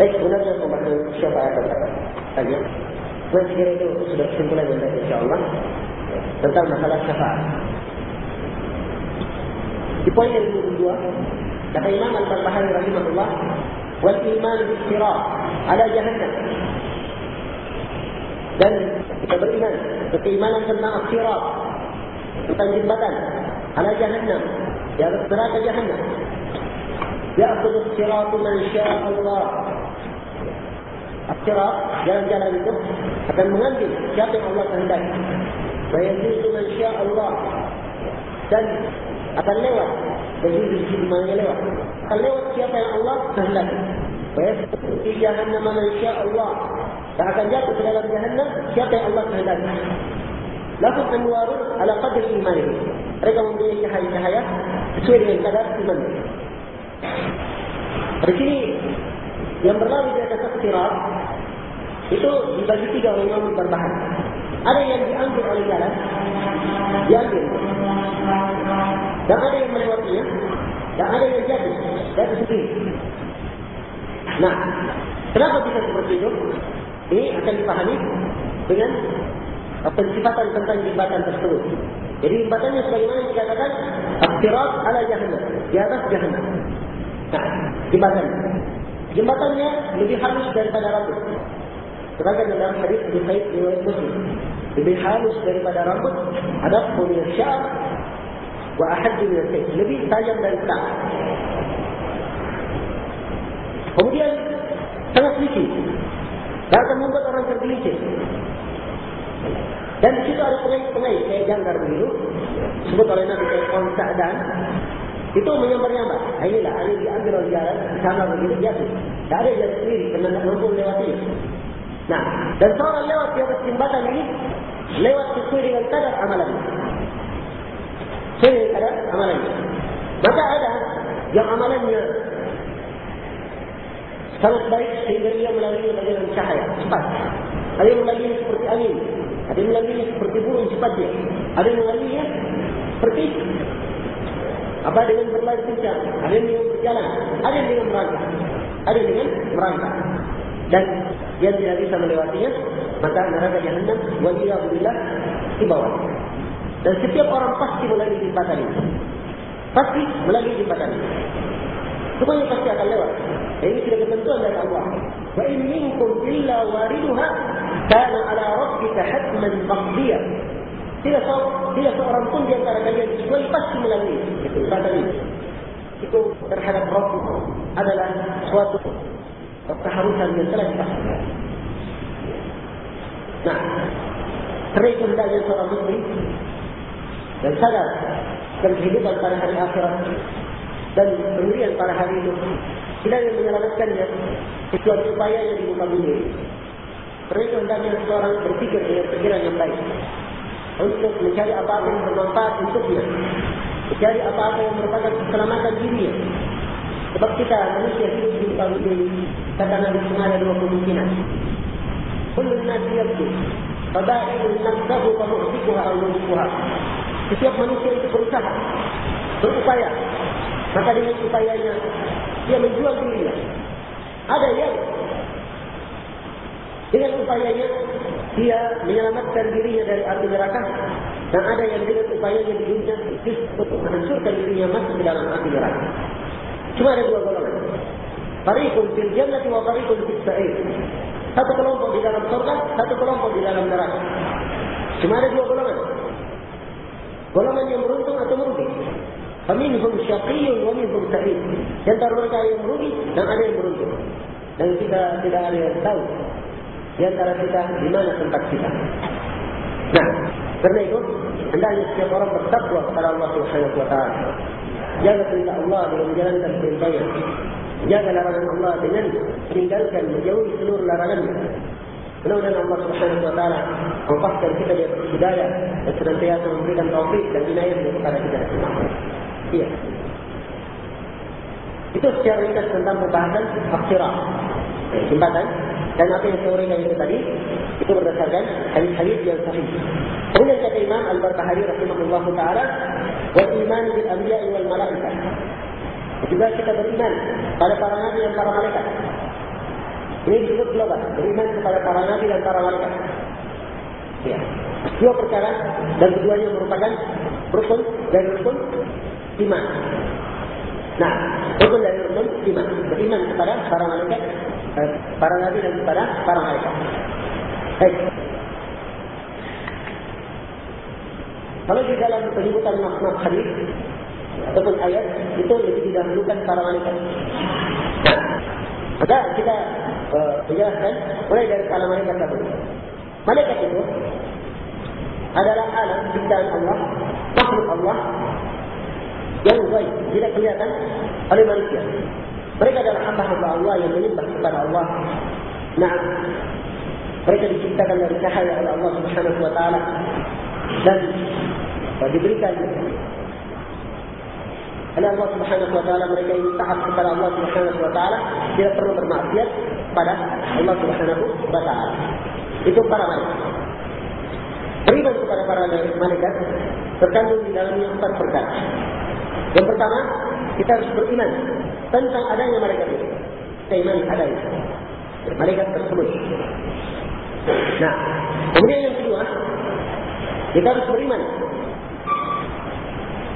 Baik sebenarnya pembahasan siapa akan kata tanya. Saya kira itu sudah kesimpulan yang baik insyaAllah tentang masalah syafaat. Di poin yang kedua, kata Imam Al-Barbahari rahimahullah, wal iman bi ala jahannam. Dan kita beriman keimanan tentang akhirat tentang jembatan ala jahannam di atas neraka jahannam ya'khudhu as-siratu man syaa Allah Akhirat, jalan-jalan itu akan mengambil siapa yang Allah kehendaki. Bayazidu man syaa Allah dan akan lewat Jadi di sini mana lewat Akan lewat siapa yang Allah kehendaki Bayazidu di jahannam man Allah dan akan jatuh ke dalam jahannam siapa yang Allah kehendaki. Lakukan anwarun ala qadri iman. Mereka mempunyai cahaya-cahaya sesuai dengan kadar iman. Di sini yang berlalu di atas itu dibagi tiga oleh yang berbahan. Ada yang diambil oleh jalan, diambil. Dan ada yang melewatinya, dan ada yang jatuh, jatuh sendiri. Nah, kenapa bisa seperti itu? Ini akan dipahami dengan pensifatan tentang jembatan tersebut. Jadi jembatannya sebagaimana dikatakan Akhirat ala jahannam Di atas jahannam Nah, jembatan Jembatannya lebih halus daripada rambut Terangkan dalam hadis Abu Said riwayat Muslim Lebih halus daripada rambut Ada punya syar Wa ahad min Lebih tajam dari tak Kemudian Sangat licin dan akan membuat orang tergelincir. Dan di situ ada pengait-pengait kayak jangkar begitu. Sebut oleh Nabi kontak dan itu menyambar-nyambar. Nah, inilah ada diambil oleh jalan sama begitu jatuh. Tak ada jalan sendiri kerana nak mampu lewati. Nah, dan seorang lewat di atas jembatan ini lewat sesuai dengan kadar amalan. Sesuai kadar amalan. Maka ada yang amalannya sangat baik sehingga dia melalui dengan cahaya cepat. Ada yang melalui seperti angin, ada yang melalui seperti burung cepat dia, ada yang melalui seperti apa dengan berlari kencang, ada yang dengan berjalan, ada yang dengan merangkak, ada yang dengan merangkak. Dan dia tidak bisa melewatinya, maka neraka jahannam waliyahulillah di bawah. Dan setiap orang pasti melalui jembatan ini. Pasti melalui jembatan ini. Semuanya pasti akan lewat. Ini sudah ketentuan dari Allah. Wa in minkum illa wariduha kana ala rabbika hatman maqdiya. Tidak seorang, tidak seorang pun di antara kalian kecuali pasti melalui kata ini. Itu terhadap Rabb adalah suatu keharusan yang telah dipastikan. Nah, itu hendaknya seorang muslim dan sadar dan kehidupan pada hari akhirat dan pendirian pada hari itu tidak yang menyelamatkannya kecuali upaya yang di muka bumi. Mereka hendaknya seorang berpikir dengan pikiran yang baik untuk mencari apa-apa yang bermanfaat untuknya, mencari apa-apa yang merupakan keselamatan dirinya. Sebab kita manusia hidup di muka bumi kata Nabi semua ada dua kemungkinan. Kullu nasi yabdu, fada'ilu nafsahu wa mu'tikuha al Setiap manusia itu berusaha, berupaya Maka dengan upayanya dia menjual dirinya. Ada yang dengan upayanya dia menyelamatkan dirinya dari api neraka dan ada yang dengan upayanya di dunia untuk menghancurkan dirinya masuk ke dalam api neraka. Cuma ada dua golongan. Fariqun fil jannati wa fariqun fis sa'ir. Satu kelompok di dalam surga, satu kelompok di dalam neraka. Cuma ada dua golongan. Golongan yang beruntung atau merugi. Faminhum syaqiyyun wa minhum sa'id. Antara mereka yang merugi dan ada yang beruntung. Dan kita tidak ada yang tahu di antara kita di mana tempat kita. Nah, karena itu hendaknya setiap orang bertakwa kepada Allah Subhanahu wa taala. Jaga perintah Allah dengan menjalankan perintahnya. Jaga larangan Allah dengan meninggalkan menjauhi seluruh larangannya. Mudah-mudahan Allah Subhanahu wa taala memfahkan kita di atas hidayah dan senantiasa memberikan taufik dan inayah kepada kita semua. Iya. Itu secara ringkas tentang pembahasan akhirah. Jembatan. Dan apa yang saya uraikan itu tadi, itu berdasarkan hadis-hadis yang sahih. Kemudian kata Imam Al-Barbahari rahimahullah ta'ala, wa iman bil anbiya'i wal malaikah. Juga kita beriman pada para nabi dan para malaikat. Ini disebut global. Beriman kepada para nabi dan para malaikat. Ya. Dua perkara dan keduanya merupakan rukun dan rukun iman. Nah, rukun dari rukun iman. Beriman kepada para malaikat, eh, para nabi dan kepada para malaikat. Baik. Kalau di dalam penyebutan makna hadis ataupun ayat itu lebih didahulukan para malaikat. Maka kita uh, menjelaskan mulai dari para malaikat dahulu. Malaikat itu adalah alam ciptaan Allah, makhluk Allah yang baik, tidak kelihatan oleh manusia. Mereka adalah hamba-hamba Allah yang menyembah kepada Allah. Nah, mereka diciptakan dari cahaya oleh Allah Subhanahu Wa Taala dan diberikan oleh Allah Subhanahu Wa Taala mereka ini taat kepada Allah Subhanahu Wa Taala tidak perlu bermaksiat pada Allah Subhanahu Wa Taala. Itu para malaikat. Beriman kepada para malaikat terkandung di dalamnya empat perkara. Yang pertama, kita harus beriman tentang adanya malaikat itu. Kita iman adanya. Malaikat tersebut. Nah, kemudian yang kedua, kita harus beriman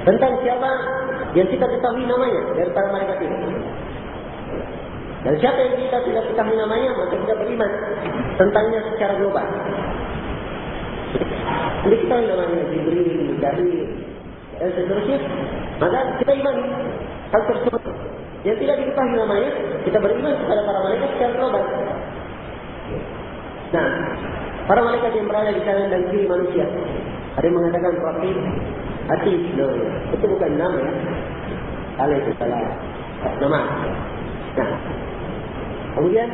tentang siapa yang kita ketahui namanya dari para malaikat itu. Dan siapa yang kita tidak ketahui namanya, maka kita beriman tentangnya secara global. Jadi kita namanya Jibril, Jibril, dan seterusnya. Maka kita iman hal tersebut. Yang tidak diketahui namanya, kita beriman kepada para malaikat secara global. Nah, para malaikat yang berada di kanan dan kiri manusia. Ada mengatakan Rahim, Hati, no, itu bukan nama ya. Alaihissalam. Nama. Nah, kemudian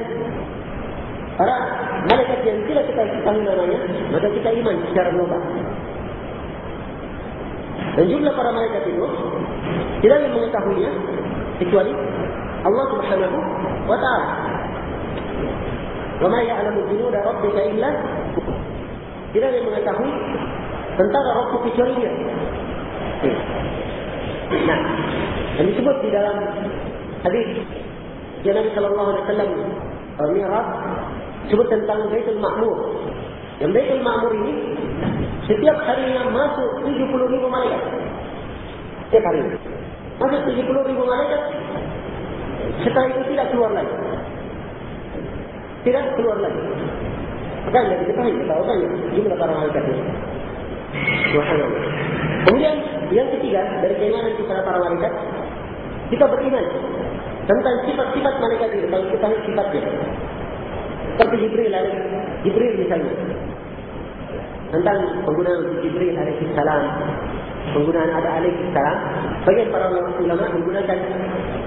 para malaikat yang tidak kita ketahui namanya, maka kita iman secara global. Dan jumlah para malaikat itu tidak yang mengetahuinya kecuali Allah Subhanahu wa taala. Wa ma ya'lamu junuda rabbika illa tidak yang mengetahui tentang Rabbku kecuali dia. Nah, yang disebut di dalam hadis yang Nabi Wasallam Mi'raj sebut tentang Baitul Ma'mur. Yang Baitul Ma'mur ini setiap harinya masuk 70 ribu malaikat. Setiap hari. Masuk 70 ribu malaikat. Setelah itu tidak keluar lagi. Tidak keluar lagi. Diketahui, kita tahu kan jumlah para malaikat itu. Subhanallah. Kemudian yang ketiga dari keimanan kita para malaikat, kita beriman tentang sifat-sifat malaikat itu, kalau kita tahu sifatnya. Seperti Jibril, Jibril misalnya. Tentang penggunaan Jibril alaihi salam, penggunaan ada alaihi salam, bagian para ulama menggunakan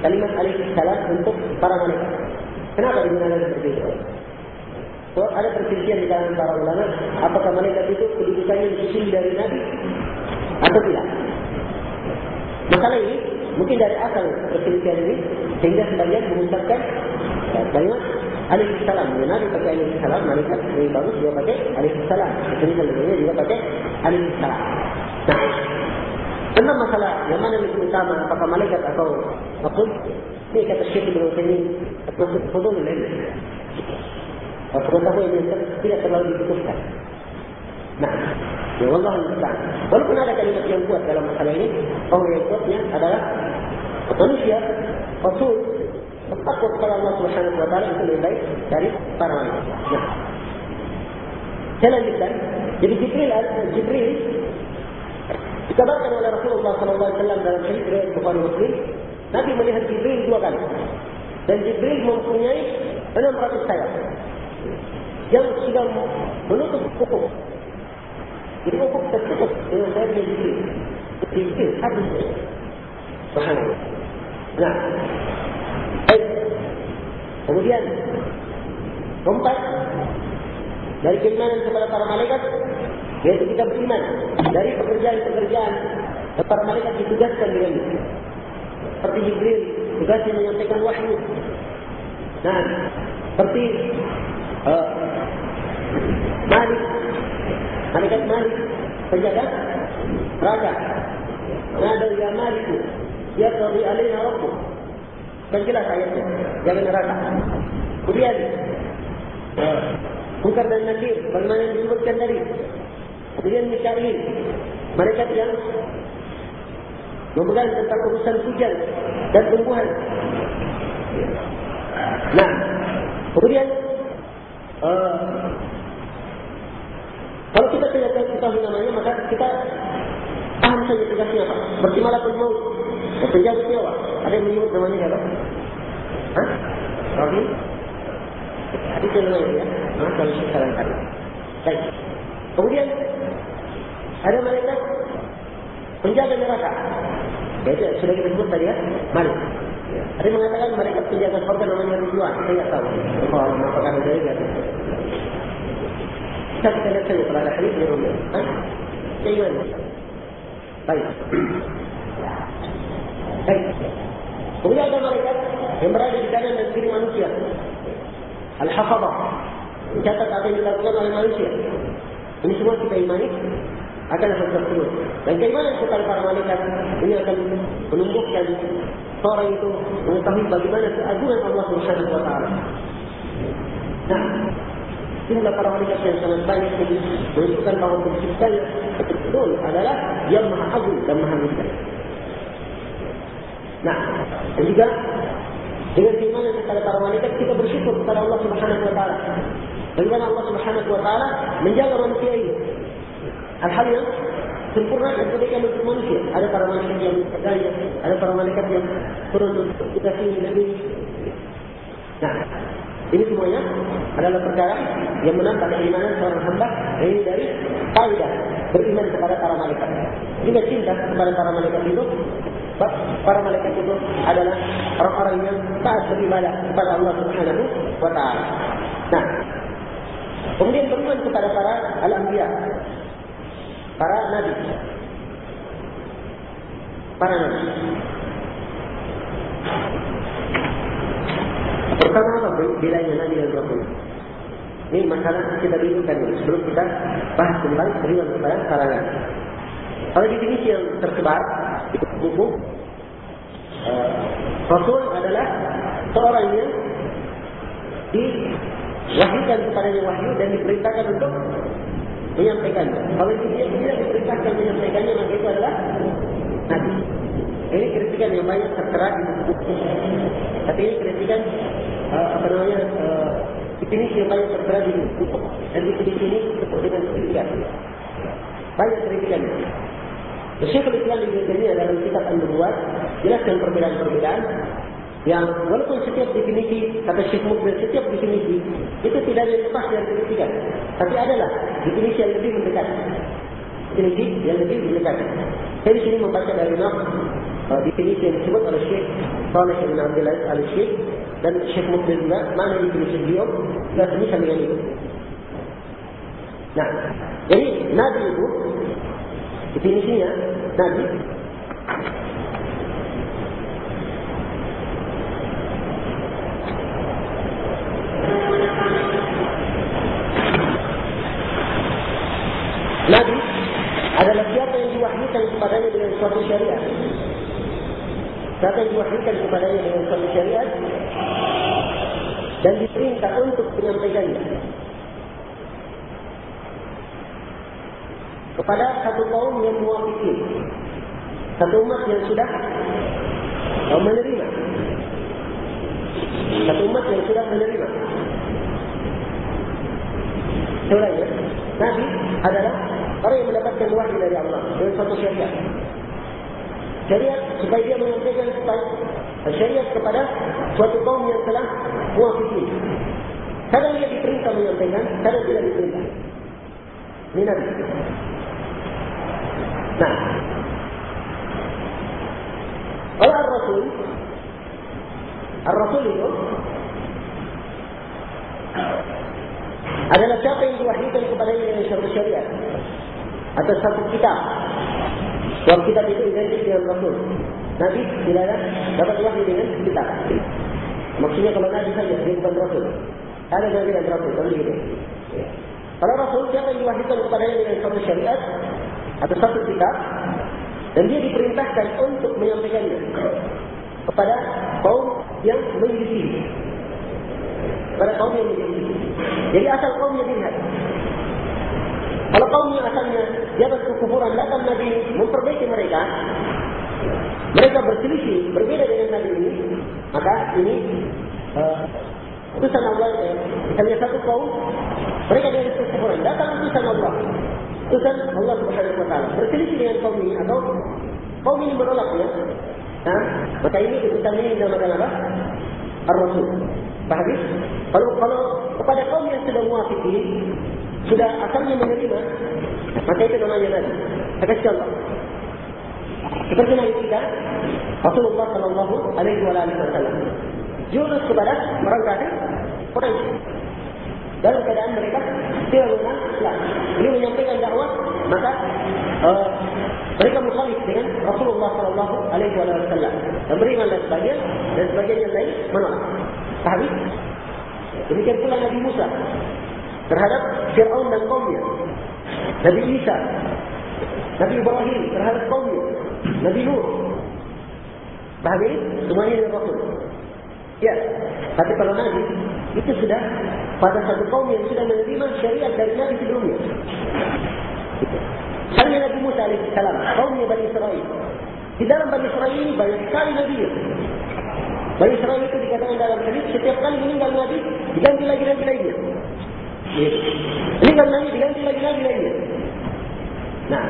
kalimat alaihi salam untuk para malaikat. Kenapa digunakan seperti itu? So, ada perselisihan di kalangan para ulama, apakah malaikat itu kedudukannya disusun dari Nabi atau tidak? Masalah ini mungkin dari asal perselisihan ini sehingga sebagian mengucapkan ya, kalimat alaihi salam. Ya, Nabi pakai alaihi salam, malaikat lebih bagus juga pakai alaihi salam. Jadi sebenarnya juga pakai alaihi salam. Nah, tentang masalah yang mana lebih utama, apakah malaikat atau makhluk? Ini kata Syekh Ibn Uthaymin, maksud fudul ilmu. Pengetahuan yang tidak terlalu dibutuhkan. Nah, ya Allah Al-Musta'an. Walaupun ada kalimat yang kuat dalam masalah ini, orang yang kuatnya adalah manusia, Rasul, takut kepada Allah Subhanahu Wa Taala itu lebih baik dari para wanita. Nah, saya lanjutkan. Jadi Jibril, Jibril dikabarkan oleh Rasulullah SAW dalam hadis riwayat Bukhari Muslim, Nabi melihat Jibril dua kali. Dan Jibril mempunyai 600 sayap yang sudah menutup pokok. Jadi pokok tertutup dengan saya punya diri. Diri habis. Subhanallah. Nah. Baik. Kemudian. Keempat. Dari keimanan kepada para malaikat. Yaitu kita beriman. Dari pekerjaan-pekerjaan. Para malaikat ditugaskan dengan itu. Seperti Jibril. Tugasnya menyampaikan wahyu. Nah. Seperti uh, Malik Malaikat Malik Penjaga Raja Nada ya Malik Ya Tawi Alina Rabbu Kan jelas ayatnya Jangan neraka Kemudian Mungkar dan Nakir, yang disebutkan tadi. Kemudian Mikail, mereka yang memegang tentang urusan hujan dan tumbuhan. Nah, kemudian uh, kalau kita tidak tahu namanya, maka kita paham saja tugasnya apa. Malakul maut, penjaga nyawa. Ada yang menyebut namanya apa? Hah? Rahim? Hadis yang lain ya. Nah, kalau saya sarankan. Baik. Kemudian ada malaikat penjaga neraka. Itu sudah kita sebut tadi ya, Malik. Yang mengatakan mereka penjaga surga namanya Ridwan. Saya tidak tahu. Oh, apakah ada yang Kita kita lihat saja kalau ada hadis di rumah. Hah? Bagaimana? Baik. Baik. Kemudian ada malaikat yang berada di kanan dan kiri manusia. Al-Hafadhah. Mencatat apa yang dilakukan oleh manusia. Ini semua kita imani akan tersebut. Dan keimanan kepada para malaikat ini akan menumbuhkan seorang itu mengetahui bagaimana keagungan Allah Subhanahu wa taala. Nah, jumlah para malaikat yang sangat banyak ini menunjukkan bahawa penciptanya betul adalah yang maha agung dan maha mulia. Nah, juga dengan keimanan kepada para malaikat kita bersyukur kepada Allah Subhanahu wa taala. Bagaimana Allah Subhanahu wa taala menjaga Hal-hal yang sempurna dan kebaikan untuk manusia. Ada para malaikat yang berdaya, ada para malaikat yang turun untuk kita sini lebih. Nah, ini semuanya adalah perkara yang menambah keimanan seorang hamba. Ini dari kaidah beriman kepada para malaikat. Juga cinta kepada para malaikat itu. Para malaikat itu adalah orang-orang yang taat beribadah kepada Allah Subhanahu wa taala. Nah, kemudian beriman kepada para al-anbiya, para nabi. Para nabi. Pertama apa bedanya nabi dan rasul? Ini masalah kita rindukan ini. Sebelum kita bahas tentang beriman kepada para nabi. Kalau definisi yang tersebar di buku, uh, rasul adalah seorang yang diwahyukan kepadanya wahyu dan diperintahkan untuk menyampaikan. Kalau dia tidak diperintahkan menyampaikannya, maka itu adalah nabi. Ini kritikan yang banyak tertera di buku. Tapi ini kritikan uh, apa namanya uh, definisi yang banyak tertera di buku. Dan definisi ini cukup dengan kritikan. Banyak kritikan. Syekhul Islam di sini dalam kitab An-Nubuwat jelaskan perbedaan-perbedaan yang walaupun setiap definisi kata Syekh Mukbil setiap definisi itu tidak lepas dari kritikan tapi adalah definisi yang lebih mendekat. Definisi yang lebih mendekat. Saya di sini membaca dari nama uh, definisi yang disebut oleh Syekh Saleh bin Abdul Aziz al Syekh dan Syekh Mukbil juga mana definisi beliau? Dan ini sama dengan itu nah jadi Nabi itu definisinya Nabi Nabi adalah siapa yang diwahyukan kepadanya dengan suatu syariat. Siapa yang diwahyukan kepadanya dengan suatu syariat dan diperintah untuk menyampaikannya. Kepada satu kaum yang muafiki. Satu umat yang sudah menerima. Satu umat yang sudah menerima. Sebenarnya, Nabi adalah orang yang mendapatkan wahyu dari Allah dengan satu syariat. Syariat supaya dia menyampaikan syariat kepada suatu kaum yang telah muafiki. Kadang dia diperintah menyampaikan, kadang tidak diperintah. Ini Nabi. Nah, kalau Al-Rasul, Al-Rasul itu adalah siapa yang diwahyukan kepadanya dengan satu syariat atau satu kitab. Sebab kitab itu identik dengan Rasul. Nabi ada dapat wahyu dengan kitab. Maksudnya kalau Nabi saja, dia bukan Rasul. Ada Nabi dan Rasul, kan begitu. Kalau Rasul, siapa yang diwahyukan kepadanya dengan satu syariat atau satu kitab, dan dia diperintahkan untuk menyampaikannya kepada kaum yang menyelidiki. pada kaum yang menjadi Jadi asal kaumnya dilihat. Kalau kaumnya asalnya dia berkekufuran, datang Nabi memperbaiki mereka, mereka berselisih, berbeda dengan Nabi ini, maka ini uh, utusan Allah, eh, misalnya satu kaum, mereka dari kekufuran, datang utusan Allah, utusan Allah Subhanahu Wa Taala, berselisih dengan kaum ini atau kaum ini menolak ya, nah, maka ini utusan ini dinamakan apa? Ar-Rasul. Paham? Kalau kalau kepada kaum yang sudah muafiki, sudah asalnya menerima, maka itu namanya Nabi. Atas Allah. Seperti Nabi kita, Rasulullah Sallallahu Alaihi Wasallam. Jurus kepada orang kafir, Quraisy. Dalam keadaan mereka tidak mengenal Islam. Ini menyampaikan dakwah, maka uh, mereka mukhalif dengan Rasulullah Sallallahu Alaihi Wasallam. Dan beriman dan sebagian dan sebagian yang lain menolak. Paham? Demikian pula Nabi Musa terhadap Fir'aun dan kaumnya. Nabi Isa, Nabi Ibrahim terhadap kaumnya. Nabi Nuh. Paham ini? Semuanya yang Rasul. Ya, tapi kalau Nabi, itu sudah pada satu kaum yang sudah menerima syariat dari Nabi sebelumnya. Hanya Nabi Musa AS, kaumnya Bani Israel. Di dalam Bani Israel ini banyak sekali Nabi. Bani Israel itu dikatakan dalam hadis setiap kali meninggal Nabi, diganti lagi Nabi lainnya. Meninggal Nabi, diganti lagi Nabi lainnya. Nah,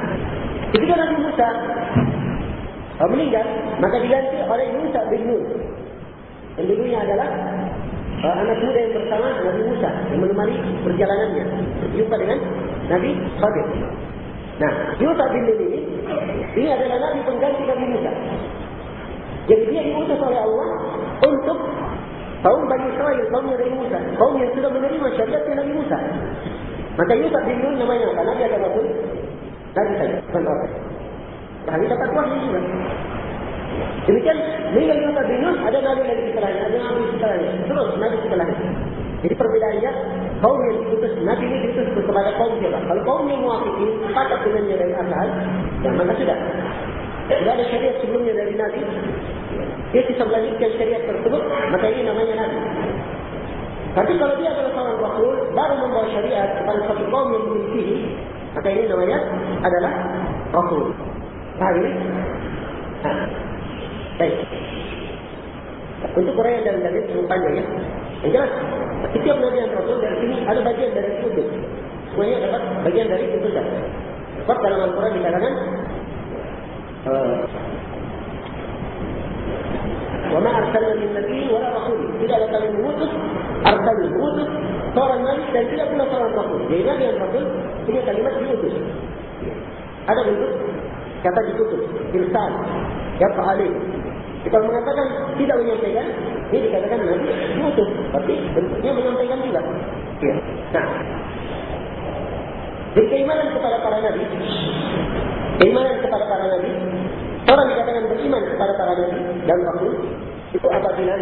ketika Nabi Musa meninggal, maka diganti oleh Musa bin Nur. Yang dulunya adalah uh, anak muda yang bersama Nabi Musa yang menemani perjalanannya berjumpa dengan Nabi Khadir. Nah, Musa bin Nur ini ini adalah Nabi pengganti Nabi Musa. Jadi dia diutus oleh Allah untuk kaum Bani Israel, kaum Nabi Musa, kaum yang sudah menerima syariat Nabi Musa. Maka Yusuf bin Nun namanya apa? Nabi ada? Nabi saja, bukan Rasul. Kami dapat wahyu juga. Demikian, meninggal Yusuf bin Nun, ada Nabi lagi setelahnya, ada Nabi setelahnya. Terus, Nabi setelahnya. Jadi perbedaannya, kaum yang diutus, Nabi ini diutus kepada kaum siapa? Kalau kaum yang muafiki, pakat dengannya dari asal, ya maka sudah. Tidak ada syariat sebelumnya dari Nabi. Dia bisa melanjutkan syariat tersebut, maka ini namanya Nabi. Tapi kalau dia adalah seorang Rasul, baru membawa syariat kepada satu kaum yang memiliki, maka ini namanya adalah Rasul. Paham ini? Nah. Baik. Untuk orang yang dalam cukup panjang ya. Yang jelas, setiap Nabi yang Rasul dari sini ada bagian dari kudus. Semuanya dapat bagian dari kudus. Sebab dalam Al-Quran dikatakan, وما أرسلنا من نبي ولا رسول tidak ada kami mengutus arsal mengutus seorang nabi dan tidak pula seorang rasul jadi nabi dan rasul punya kalimat diutus ada bentuk kata dikutus irsal ya fa'alih kita mengatakan tidak menyampaikan ini dikatakan nabi diutus tapi bentuknya menyampaikan juga ya. nah jadi keimanan kepada para nabi Keimanan kepada para nabi. Orang dikatakan beriman kepada para nabi dan rasul itu apabila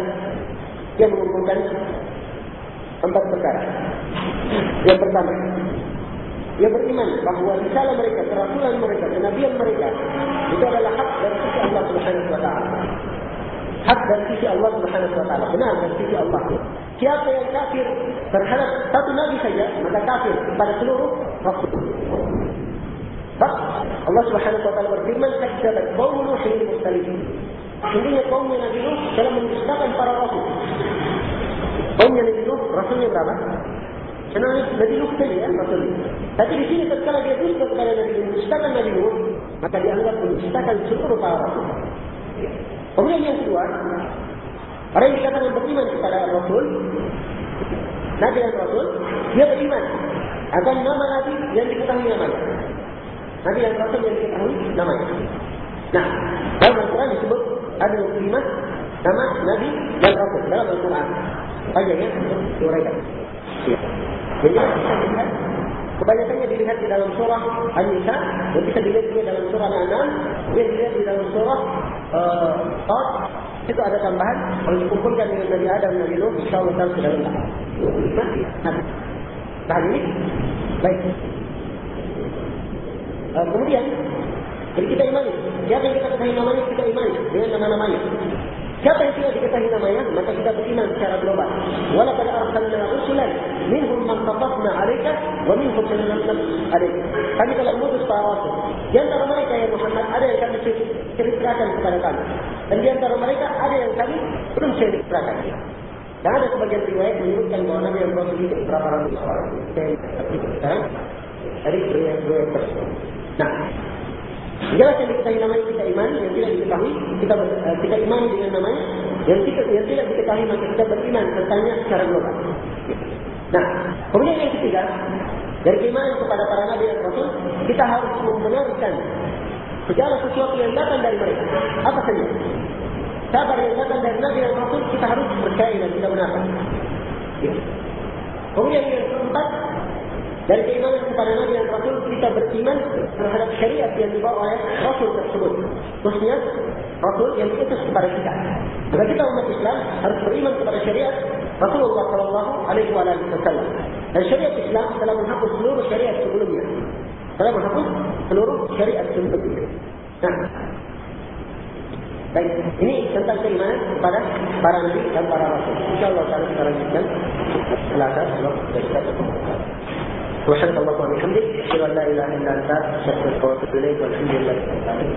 dia mengumpulkan empat perkara. Yang pertama, dia beriman bahawa risalah mereka, kerasulan mereka, kenabian mereka itu adalah hak dari sisi Allah Subhanahu taala. Hak dari sisi Allah Subhanahu taala, benar dari sisi Allah. Siapa yang kafir terhadap satu nabi saja, maka kafir pada seluruh rasul. Allah Subhanahu wa taala berfirman kadzabat qaum Nuh lil mursalin. Sesungguhnya kaum Nabi Nuh telah mendustakan para rasul. Kaum Nabi Nuh rasulnya berapa? Karena Nabi Nuh saja ya rasulnya. Tapi di sini tatkala dia dusta kepada Nabi Nuh, mendustakan Nabi Nuh, maka dianggap mendustakan seluruh para rasul. Kemudian yang kedua, orang yang dikatakan beriman kepada Rasul, Nabi dan Rasul, dia beriman akan nama Nabi yang diketahui namanya. Nabi yang Rasul yang diketahui namanya. Nah, dalam Al-Quran disebut ada lima nama Nabi dan Rasul dalam Al-Quran. Banyak ya. Ya. Jadi kita lihat kebanyakannya dilihat di dalam surah An-Nisa dan bisa dilihat juga dalam surah An-An'am dan dilihat di dalam surah uh, Qad itu ada tambahan kalau dikumpulkan dengan Nabi Adam dan Nabi Nuh insyaallah Allah sudah lengkap. Nah, nah, ini baik. Uh, kemudian, jadi kita imani. Siapa yang kita ketahui namanya, kita imani dengan nama-namanya. Siapa yang tidak diketahui namanya, maka kita beriman secara global. Wala pada arsalna rusulan minhum man qasasna 'alaika wa minhum man naqsus 'alaika. Kami telah mengutus para rasul. Di antara mereka yang Muhammad ada yang kami ceritakan kepada kami. Dan di antara mereka ada yang kami belum ceritakan. Dan ada sebagian riwayat menyebutkan bahawa Nabi yang Rasul itu berapa ratus orang. Dari riwayat-riwayat tersebut. Nah, Jelas yang diketahui namanya kita iman, yang tidak diketahui kita ber, uh, kita iman dengan namanya, yang tidak yang tidak diketahui maka kita beriman tentangnya secara global. Nah, kemudian yang ketiga dari keimanan kepada para nabi dan rasul, kita harus membenarkan segala sesuatu yang datang dari mereka. Apa saja? Kabar yang datang dari nabi dan rasul kita harus percaya dan kita benarkan. Kemudian yang keempat, dari keimanan kepada Nabi dan Rasul kita beriman terhadap syariat yang dibawa oleh Rasul tersebut. Khususnya Rasul yang diutus kepada kita. Maka kita umat Islam harus beriman kepada syariat Rasulullah Sallallahu Alaihi Wasallam. Dan syariat Islam telah menghapus seluruh syariat sebelumnya. Telah menghapus seluruh syariat sebelumnya. Nah, Baik, ini tentang keimanan kepada para nabi dan para rasul. Insyaallah kita lanjutkan setelah ada waktu. وحسن الله وبحمده أشهد أن لا إله إلا أنت أستغفرك وأتوب إليك والحمد لله رب العالمين